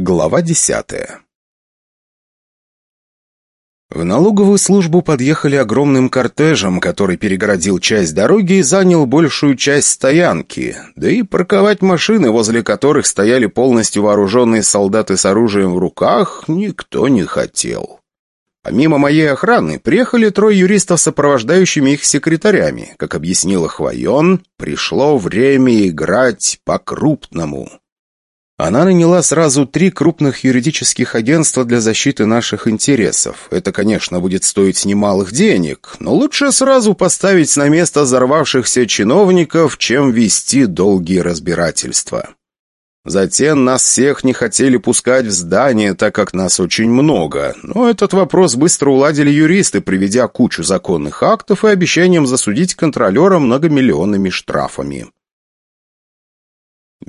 Глава десятая В налоговую службу подъехали огромным кортежем, который перегородил часть дороги и занял большую часть стоянки, да и парковать машины, возле которых стояли полностью вооруженные солдаты с оружием в руках, никто не хотел. Помимо моей охраны, приехали трое юристов сопровождающими их секретарями. Как объяснила Хвоен, пришло время играть по-крупному. Она наняла сразу три крупных юридических агентства для защиты наших интересов. Это, конечно, будет стоить немалых денег, но лучше сразу поставить на место взорвавшихся чиновников, чем вести долгие разбирательства. Затем нас всех не хотели пускать в здание, так как нас очень много. Но этот вопрос быстро уладили юристы, приведя кучу законных актов и обещанием засудить контролера многомиллионными штрафами.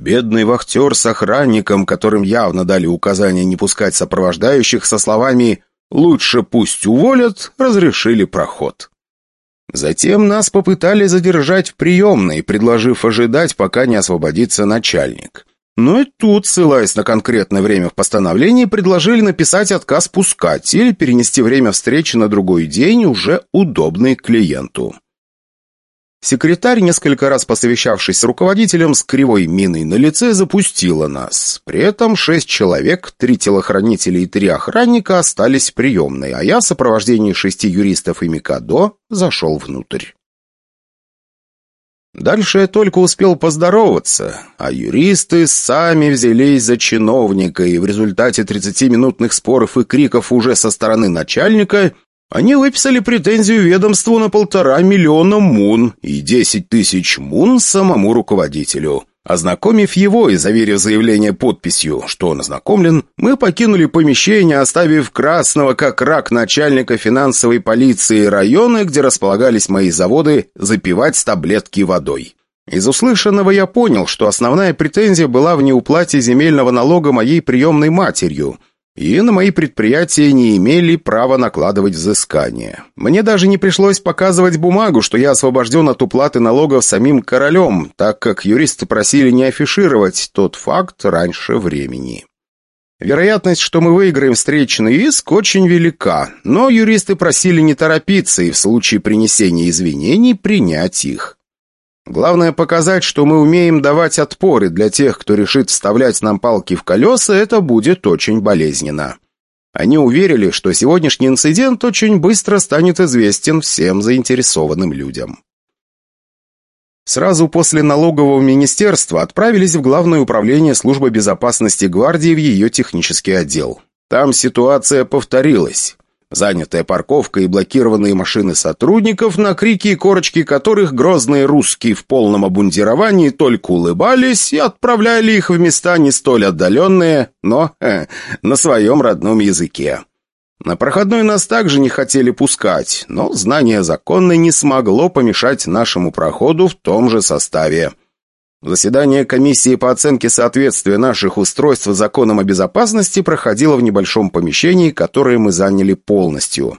Бедный вахтер с охранником, которым явно дали указание не пускать сопровождающих со словами «лучше пусть уволят», разрешили проход. Затем нас попытали задержать в приемной, предложив ожидать, пока не освободится начальник. Но и тут, ссылаясь на конкретное время в постановлении, предложили написать отказ пускать или перенести время встречи на другой день, уже удобный клиенту. Секретарь, несколько раз посовещавшись с руководителем, с кривой миной на лице запустила нас. При этом шесть человек, три телохранителя и три охранника остались в приемной, а я в сопровождении шести юристов и Микадо зашел внутрь. Дальше я только успел поздороваться, а юристы сами взялись за чиновника, и в результате 30-минутных споров и криков уже со стороны начальника они выписали претензию ведомству на полтора миллиона мун и десять тысяч мун самому руководителю. Ознакомив его и заверив заявление подписью, что он ознакомлен, мы покинули помещение, оставив красного как рак начальника финансовой полиции района, где располагались мои заводы, запивать таблетки водой. Из услышанного я понял, что основная претензия была в неуплате земельного налога моей приемной матерью – и на мои предприятия не имели права накладывать взыскание. Мне даже не пришлось показывать бумагу, что я освобожден от уплаты налогов самим королем, так как юристы просили не афишировать тот факт раньше времени. Вероятность, что мы выиграем встречный иск, очень велика, но юристы просили не торопиться и в случае принесения извинений принять их. Главное показать, что мы умеем давать отпоры для тех, кто решит вставлять нам палки в колеса, это будет очень болезненно. Они уверили, что сегодняшний инцидент очень быстро станет известен всем заинтересованным людям. Сразу после налогового министерства отправились в Главное управление службы безопасности гвардии в ее технический отдел. Там ситуация повторилась. Занятая парковка и блокированные машины сотрудников, на крики и корочки которых грозные русские в полном обмундировании только улыбались и отправляли их в места не столь отдаленные, но э, на своем родном языке. На проходной нас также не хотели пускать, но знание законной не смогло помешать нашему проходу в том же составе. Заседание комиссии по оценке соответствия наших устройств законам о безопасности проходило в небольшом помещении, которое мы заняли полностью.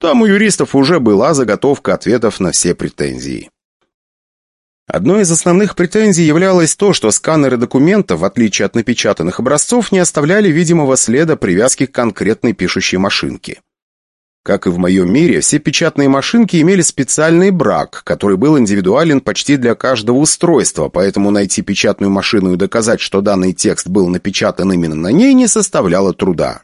Там у юристов уже была заготовка ответов на все претензии. Одной из основных претензий являлось то, что сканеры документов, в отличие от напечатанных образцов, не оставляли видимого следа привязки к конкретной пишущей машинке. Как и в моем мире, все печатные машинки имели специальный брак, который был индивидуален почти для каждого устройства, поэтому найти печатную машину и доказать, что данный текст был напечатан именно на ней, не составляло труда.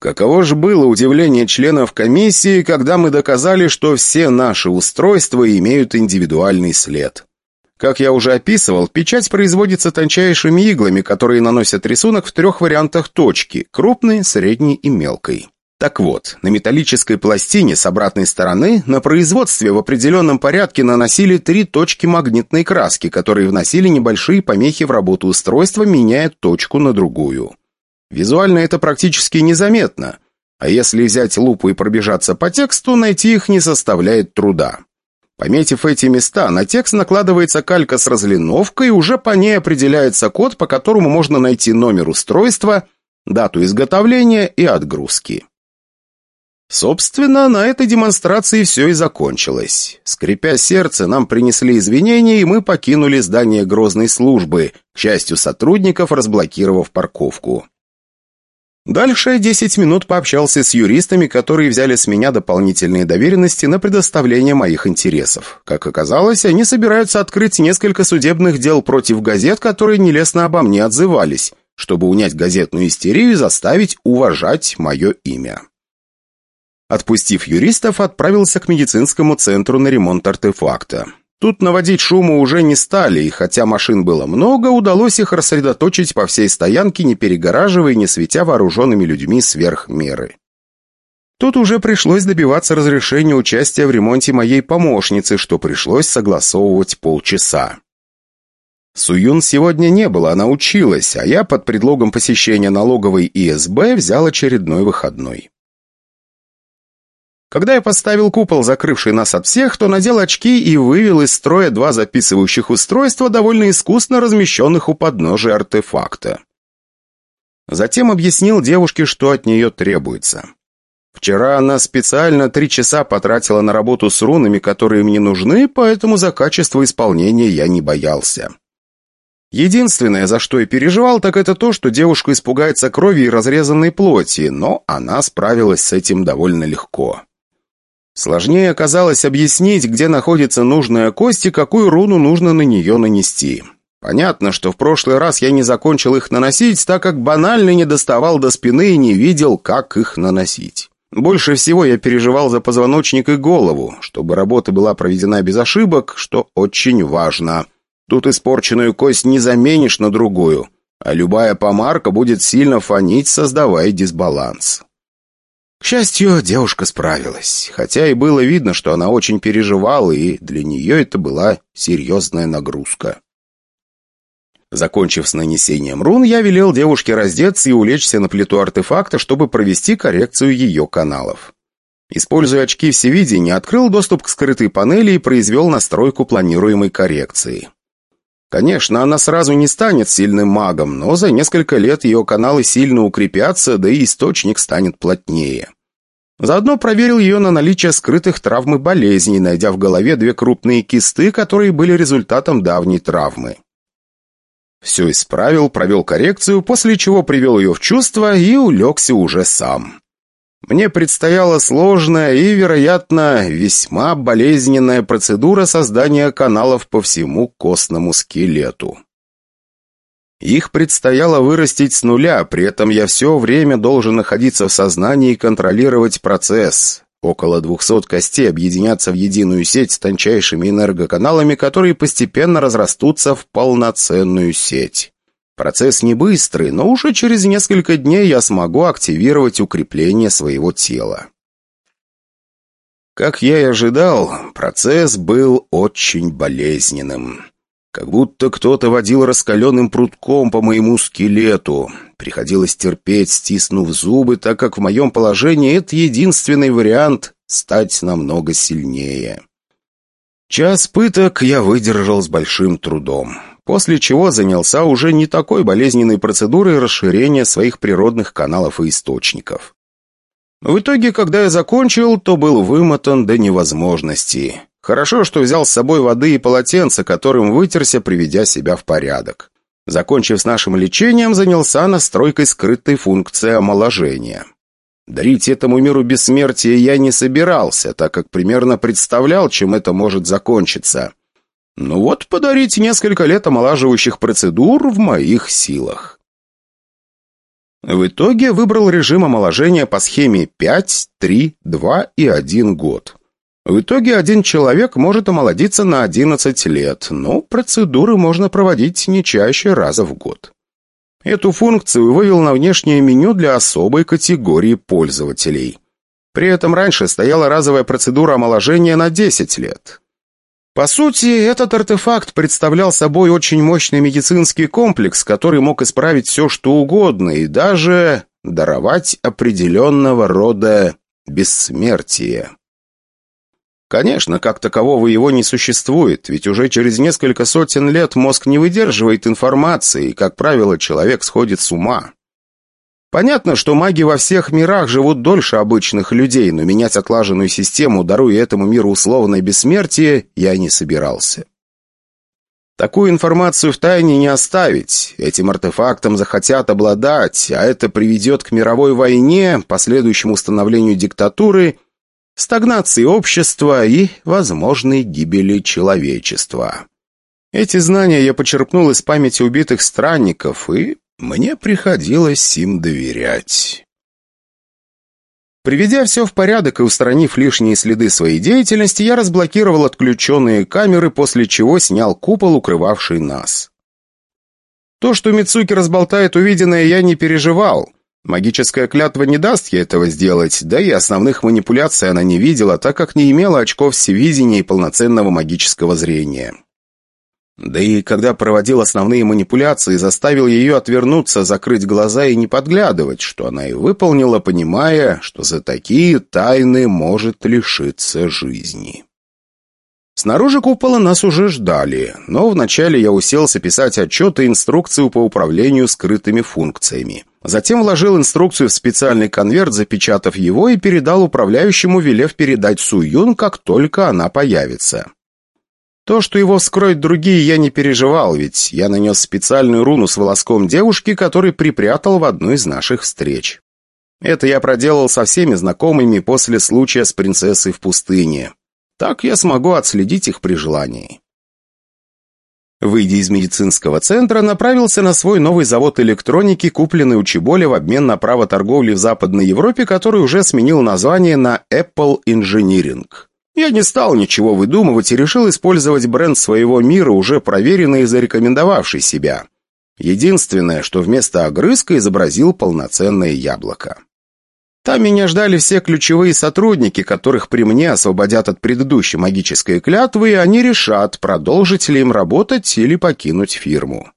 Каково же было удивление членов комиссии, когда мы доказали, что все наши устройства имеют индивидуальный след. Как я уже описывал, печать производится тончайшими иглами, которые наносят рисунок в трех вариантах точки – крупной, средней и мелкой. Так вот, на металлической пластине с обратной стороны на производстве в определенном порядке наносили три точки магнитной краски, которые вносили небольшие помехи в работу устройства, меняя точку на другую. Визуально это практически незаметно, а если взять лупу и пробежаться по тексту, найти их не составляет труда. Пометив эти места, на текст накладывается калька с разлиновкой, и уже по ней определяется код, по которому можно найти номер устройства, дату изготовления и отгрузки. Собственно, на этой демонстрации все и закончилось. Скрипя сердце, нам принесли извинения, и мы покинули здание грозной службы, к счастью сотрудников, разблокировав парковку. Дальше я 10 минут пообщался с юристами, которые взяли с меня дополнительные доверенности на предоставление моих интересов. Как оказалось, они собираются открыть несколько судебных дел против газет, которые нелестно обо мне отзывались, чтобы унять газетную истерию и заставить уважать мое имя. Отпустив юристов, отправился к медицинскому центру на ремонт артефакта. Тут наводить шуму уже не стали, и хотя машин было много, удалось их рассредоточить по всей стоянке, не перегораживая и не светя вооруженными людьми сверх меры. Тут уже пришлось добиваться разрешения участия в ремонте моей помощницы, что пришлось согласовывать полчаса. Суюн сегодня не было, она училась, а я под предлогом посещения налоговой ИСБ взял очередной выходной. Когда я поставил купол, закрывший нас от всех, то надел очки и вывел из строя два записывающих устройства, довольно искусно размещенных у подножия артефакта. Затем объяснил девушке, что от нее требуется. Вчера она специально три часа потратила на работу с рунами, которые мне нужны, поэтому за качество исполнения я не боялся. Единственное, за что я переживал, так это то, что девушка испугается крови и разрезанной плоти, но она справилась с этим довольно легко. Сложнее оказалось объяснить, где находится нужная кость и какую руну нужно на нее нанести. Понятно, что в прошлый раз я не закончил их наносить, так как банально не доставал до спины и не видел, как их наносить. Больше всего я переживал за позвоночник и голову, чтобы работа была проведена без ошибок, что очень важно. Тут испорченную кость не заменишь на другую, а любая помарка будет сильно фонить, создавая дисбаланс. К счастью, девушка справилась, хотя и было видно, что она очень переживала, и для нее это была серьезная нагрузка. Закончив с нанесением рун, я велел девушке раздеться и улечься на плиту артефакта, чтобы провести коррекцию ее каналов. Используя очки всевидения, открыл доступ к скрытой панели и произвел настройку планируемой коррекции. Конечно, она сразу не станет сильным магом, но за несколько лет ее каналы сильно укрепятся, да и источник станет плотнее. Заодно проверил ее на наличие скрытых травм и болезней, найдя в голове две крупные кисты, которые были результатом давней травмы. Все исправил, провел коррекцию, после чего привел ее в чувство и улегся уже сам. Мне предстояла сложная и, вероятно, весьма болезненная процедура создания каналов по всему костному скелету. Их предстояло вырастить с нуля, при этом я все время должен находиться в сознании и контролировать процесс. Около 200 костей объединятся в единую сеть с тончайшими энергоканалами, которые постепенно разрастутся в полноценную сеть. Процесс не быстрый, но уже через несколько дней я смогу активировать укрепление своего тела. Как я и ожидал, процесс был очень болезненным. Как будто кто-то водил раскаленным прутком по моему скелету. Приходилось терпеть, стиснув зубы, так как в моем положении это единственный вариант стать намного сильнее. Час пыток я выдержал с большим трудом после чего занялся уже не такой болезненной процедурой расширения своих природных каналов и источников. В итоге, когда я закончил, то был вымотан до невозможности. Хорошо, что взял с собой воды и полотенце, которым вытерся, приведя себя в порядок. Закончив с нашим лечением, занялся настройкой скрытой функции омоложения. Дарить этому миру бессмертие я не собирался, так как примерно представлял, чем это может закончиться. Ну вот, подарить несколько лет омолаживающих процедур в моих силах. В итоге выбрал режим омоложения по схеме 5, 3, 2 и 1 год. В итоге один человек может омолодиться на 11 лет, но процедуры можно проводить не чаще раза в год. Эту функцию вывел на внешнее меню для особой категории пользователей. При этом раньше стояла разовая процедура омоложения на 10 лет. По сути, этот артефакт представлял собой очень мощный медицинский комплекс, который мог исправить все, что угодно, и даже даровать определенного рода бессмертие. Конечно, как такового его не существует, ведь уже через несколько сотен лет мозг не выдерживает информации, и, как правило, человек сходит с ума. Понятно, что маги во всех мирах живут дольше обычных людей, но менять отлаженную систему, даруя этому миру условное бессмертие, я не собирался. Такую информацию в тайне не оставить. Этим артефактом захотят обладать, а это приведет к мировой войне, последующему установлению диктатуры, стагнации общества и возможной гибели человечества. Эти знания я почерпнул из памяти убитых странников, и мне приходилось им доверять. Приведя все в порядок и устранив лишние следы своей деятельности, я разблокировал отключенные камеры, после чего снял купол, укрывавший нас. То, что Мицуки разболтает увиденное, я не переживал. Магическая клятва не даст ей этого сделать, да и основных манипуляций она не видела, так как не имела очков всевидения и полноценного магического зрения. Да и когда проводил основные манипуляции, заставил ее отвернуться, закрыть глаза и не подглядывать, что она и выполнила, понимая, что за такие тайны может лишиться жизни. Снаружи купола нас уже ждали, но вначале я уселся писать отчет и инструкцию по управлению скрытыми функциями. Затем вложил инструкцию в специальный конверт, запечатав его и передал управляющему, велев передать Суюн, как только она появится. То, что его вскроют другие, я не переживал, ведь я нанес специальную руну с волоском девушки, который припрятал в одну из наших встреч. Это я проделал со всеми знакомыми после случая с принцессой в пустыне. Так я смогу отследить их при желании. Выйдя из медицинского центра, направился на свой новый завод электроники, купленный у Чеболя в обмен на право торговли в Западной Европе, который уже сменил название на Apple Engineering. Я не стал ничего выдумывать и решил использовать бренд своего мира, уже проверенный и зарекомендовавший себя. Единственное, что вместо огрызка изобразил полноценное яблоко. Там меня ждали все ключевые сотрудники, которых при мне освободят от предыдущей магической клятвы, и они решат, продолжить ли им работать или покинуть фирму.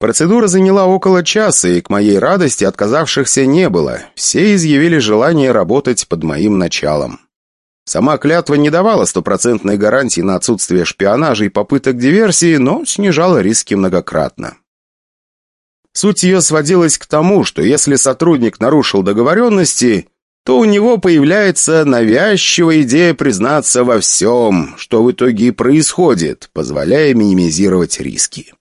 Процедура заняла около часа, и к моей радости отказавшихся не было. Все изъявили желание работать под моим началом. Сама клятва не давала стопроцентной гарантии на отсутствие шпионажа и попыток диверсии, но снижала риски многократно. Суть ее сводилась к тому, что если сотрудник нарушил договоренности, то у него появляется навязчивая идея признаться во всем, что в итоге и происходит, позволяя минимизировать риски.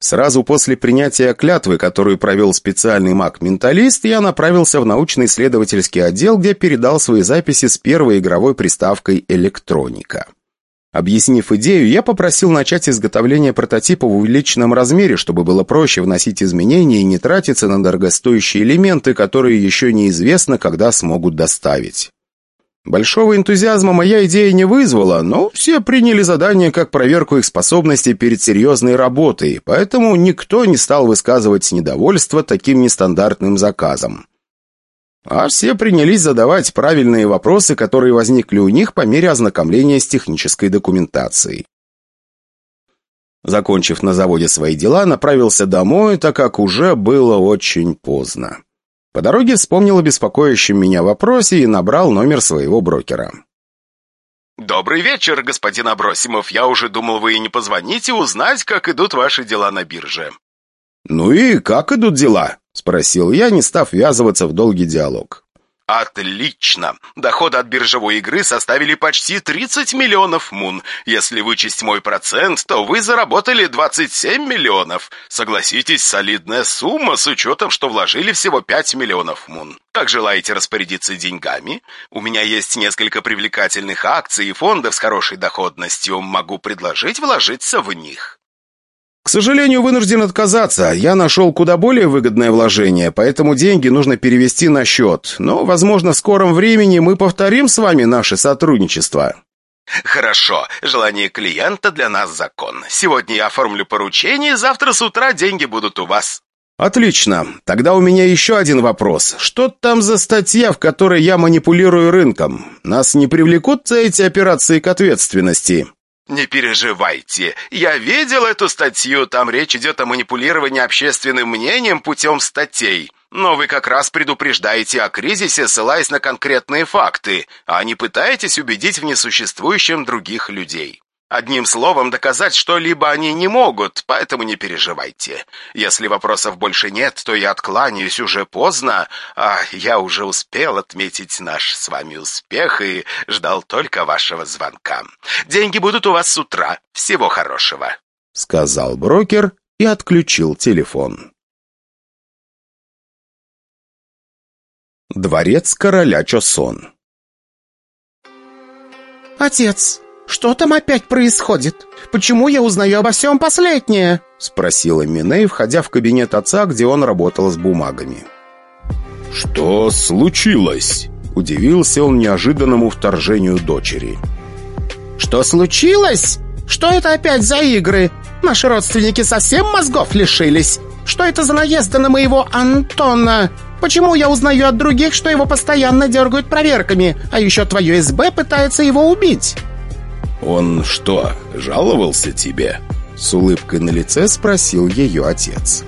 Сразу после принятия клятвы, которую провел специальный маг-менталист, я направился в научно-исследовательский отдел, где передал свои записи с первой игровой приставкой «Электроника». Объяснив идею, я попросил начать изготовление прототипа в увеличенном размере, чтобы было проще вносить изменения и не тратиться на дорогостоящие элементы, которые еще неизвестно, когда смогут доставить. Большого энтузиазма моя идея не вызвала, но все приняли задание как проверку их способностей перед серьезной работой, поэтому никто не стал высказывать недовольство таким нестандартным заказом. А все принялись задавать правильные вопросы, которые возникли у них по мере ознакомления с технической документацией. Закончив на заводе свои дела, направился домой, так как уже было очень поздно. По дороге вспомнил о беспокоящем меня вопросе и набрал номер своего брокера. «Добрый вечер, господин Абросимов. Я уже думал, вы и не позвоните узнать, как идут ваши дела на бирже». «Ну и как идут дела?» – спросил я, не став ввязываться в долгий диалог. Отлично! Доходы от биржевой игры составили почти 30 миллионов мун. Если вычесть мой процент, то вы заработали 27 миллионов. Согласитесь, солидная сумма с учетом, что вложили всего 5 миллионов мун. Как желаете распорядиться деньгами? У меня есть несколько привлекательных акций и фондов с хорошей доходностью. Могу предложить вложиться в них. К сожалению, вынужден отказаться. Я нашел куда более выгодное вложение, поэтому деньги нужно перевести на счет. Но, возможно, в скором времени мы повторим с вами наше сотрудничество. Хорошо. Желание клиента для нас закон. Сегодня я оформлю поручение, завтра с утра деньги будут у вас. Отлично. Тогда у меня еще один вопрос. Что там за статья, в которой я манипулирую рынком? Нас не привлекут за эти операции к ответственности? «Не переживайте. Я видел эту статью. Там речь идет о манипулировании общественным мнением путем статей. Но вы как раз предупреждаете о кризисе, ссылаясь на конкретные факты, а не пытаетесь убедить в несуществующем других людей. Одним словом, доказать что-либо они не могут, поэтому не переживайте. Если вопросов больше нет, то я откланяюсь уже поздно, а я уже успел отметить наш с вами успех и ждал только вашего звонка. Деньги будут у вас с утра. Всего хорошего», — сказал брокер и отключил телефон. Дворец короля Чосон «Отец, что там опять происходит? Почему я узнаю обо всем последнее?» Спросила Миней, входя в кабинет отца, где он работал с бумагами. «Что случилось?» Удивился он неожиданному вторжению дочери. «Что случилось? Что это опять за игры? Наши родственники совсем мозгов лишились? Что это за наезды на моего Антона? Почему я узнаю от других, что его постоянно дергают проверками, а еще твое СБ пытается его убить?» «Он что, жаловался тебе?» С улыбкой на лице спросил ее отец.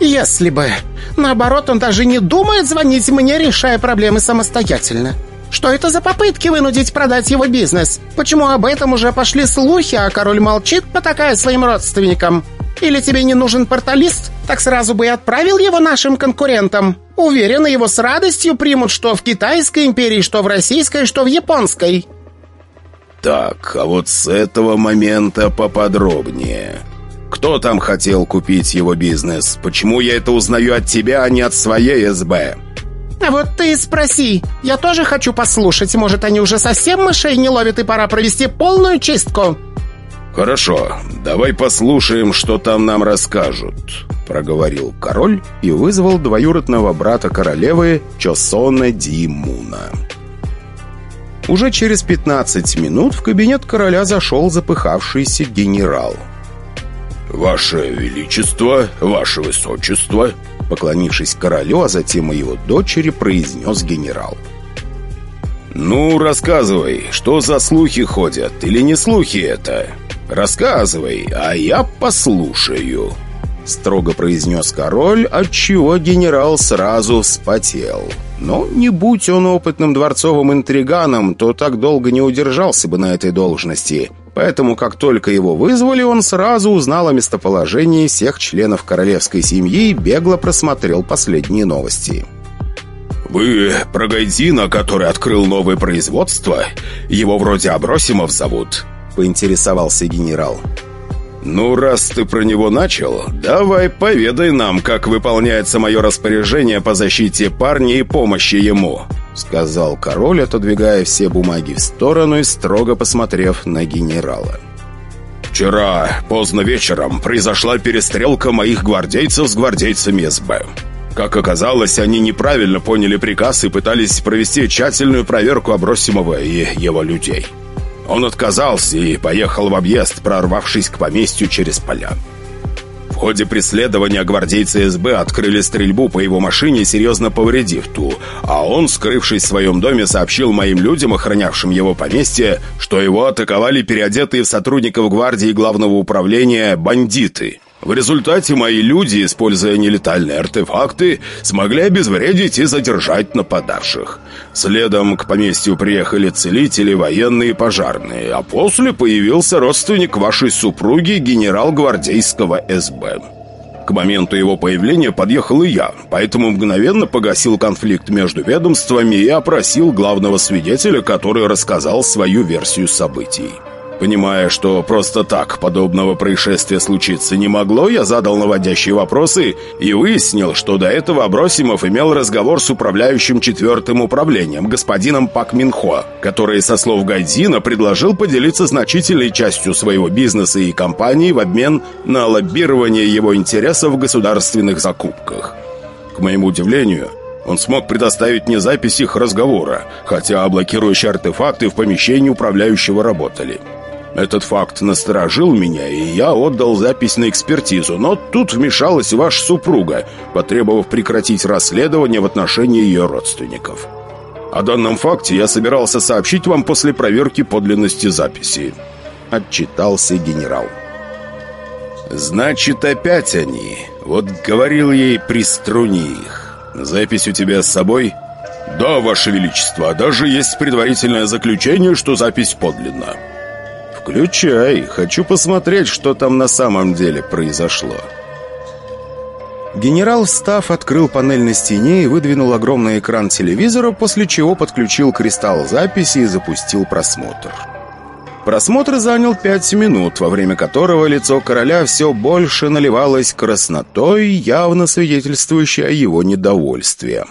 «Если бы. Наоборот, он даже не думает звонить мне, решая проблемы самостоятельно. Что это за попытки вынудить продать его бизнес? Почему об этом уже пошли слухи, а король молчит, потакая своим родственникам? Или тебе не нужен порталист? Так сразу бы и отправил его нашим конкурентам. Уверен, его с радостью примут что в Китайской империи, что в Российской, что в Японской». Так, а вот с этого момента поподробнее. Кто там хотел купить его бизнес? Почему я это узнаю от тебя, а не от своей СБ? А вот ты и спроси. Я тоже хочу послушать. Может, они уже совсем мышей не ловят и пора провести полную чистку? Хорошо, давай послушаем, что там нам расскажут. Проговорил король и вызвал двоюродного брата королевы Чосона Димуна. Уже через 15 минут в кабинет короля зашел запыхавшийся генерал. «Ваше Величество, Ваше Высочество!» Поклонившись королю, а затем и его дочери, произнес генерал. «Ну, рассказывай, что за слухи ходят, или не слухи это? Рассказывай, а я послушаю!» Строго произнес король, отчего генерал сразу вспотел. Но не будь он опытным дворцовым интриганом, то так долго не удержался бы на этой должности. Поэтому, как только его вызвали, он сразу узнал о местоположении всех членов королевской семьи и бегло просмотрел последние новости. «Вы про Гайдина, который открыл новое производство? Его вроде Абросимов зовут?» — поинтересовался генерал. «Ну, раз ты про него начал, давай поведай нам, как выполняется мое распоряжение по защите парня и помощи ему», сказал король, отодвигая все бумаги в сторону и строго посмотрев на генерала. «Вчера, поздно вечером, произошла перестрелка моих гвардейцев с гвардейцами СБ. Как оказалось, они неправильно поняли приказ и пытались провести тщательную проверку Абросимова и его людей». Он отказался и поехал в объезд, прорвавшись к поместью через поля. В ходе преследования гвардейцы СБ открыли стрельбу по его машине, серьезно повредив ту, а он, скрывшись в своем доме, сообщил моим людям, охранявшим его поместье, что его атаковали переодетые в сотрудников гвардии главного управления бандиты. В результате мои люди, используя нелетальные артефакты, смогли обезвредить и задержать нападавших. Следом к поместью приехали целители, военные и пожарные, а после появился родственник вашей супруги, генерал гвардейского СБ. К моменту его появления подъехал и я, поэтому мгновенно погасил конфликт между ведомствами и опросил главного свидетеля, который рассказал свою версию событий. Понимая, что просто так подобного происшествия случиться не могло, я задал наводящие вопросы и выяснил, что до этого Абросимов имел разговор с управляющим четвертым управлением, господином Пак Минхо, который, со слов Гайдзина, предложил поделиться значительной частью своего бизнеса и компании в обмен на лоббирование его интересов в государственных закупках. К моему удивлению, он смог предоставить мне запись их разговора, хотя блокирующие артефакты в помещении управляющего работали. Этот факт насторожил меня, и я отдал запись на экспертизу, но тут вмешалась ваша супруга, потребовав прекратить расследование в отношении ее родственников. О данном факте я собирался сообщить вам после проверки подлинности записи. Отчитался генерал. «Значит, опять они. Вот говорил ей, приструни их. Запись у тебя с собой?» «Да, Ваше Величество, даже есть предварительное заключение, что запись подлинна» «Включай, хочу посмотреть, что там на самом деле произошло». Генерал, встав, открыл панель на стене и выдвинул огромный экран телевизора, после чего подключил кристалл записи и запустил просмотр. Просмотр занял пять минут, во время которого лицо короля все больше наливалось краснотой, явно свидетельствующей о его недовольстве.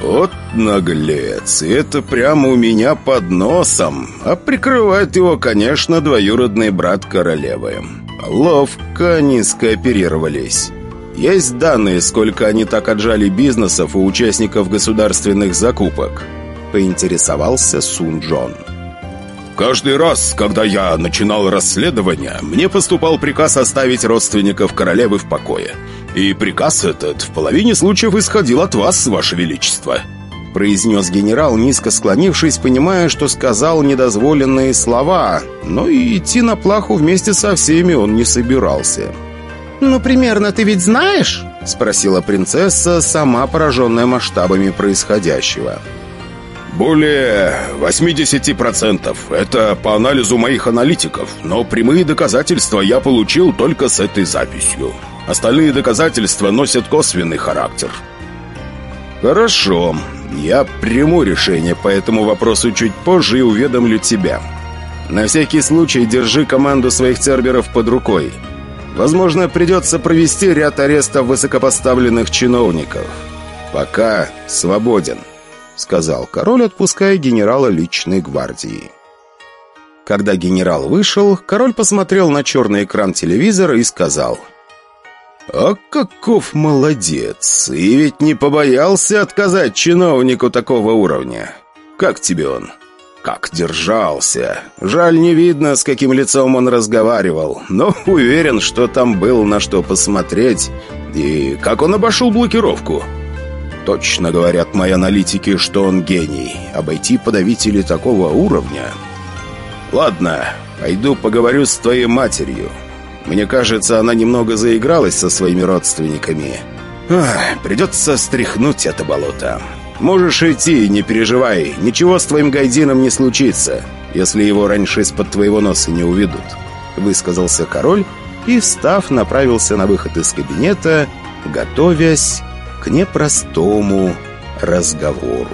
«Вот наглец, и это прямо у меня под носом, а прикрывает его, конечно, двоюродный брат королевы. Ловко они скооперировались». Есть данные, сколько они так отжали бизнесов у участников государственных закупок?» Поинтересовался Сун Джон. «Каждый раз, когда я начинал расследование, мне поступал приказ оставить родственников королевы в покое. И приказ этот в половине случаев исходил от вас, ваше величество», произнес генерал, низко склонившись, понимая, что сказал недозволенные слова, но и идти на плаху вместе со всеми он не собирался. «Ну, примерно ты ведь знаешь?» — спросила принцесса, сама пораженная масштабами происходящего. «Более 80%. Это по анализу моих аналитиков, но прямые доказательства я получил только с этой записью. Остальные доказательства носят косвенный характер». «Хорошо. Я приму решение по этому вопросу чуть позже и уведомлю тебя. На всякий случай держи команду своих церберов под рукой. Возможно, придется провести ряд арестов высокопоставленных чиновников. Пока свободен», — сказал король, отпуская генерала личной гвардии. Когда генерал вышел, король посмотрел на черный экран телевизора и сказал «А каков молодец! И ведь не побоялся отказать чиновнику такого уровня. Как тебе он?» Как держался. Жаль, не видно, с каким лицом он разговаривал, но уверен, что там был на что посмотреть. И как он обошел блокировку. Точно говорят мои аналитики, что он гений. Обойти подавители такого уровня... Ладно, пойду поговорю с твоей матерью. Мне кажется, она немного заигралась со своими родственниками. Ах, придется стряхнуть это болото. «Можешь идти, не переживай. Ничего с твоим гайдином не случится, если его раньше из-под твоего носа не уведут», — высказался король и, встав, направился на выход из кабинета, готовясь к непростому разговору.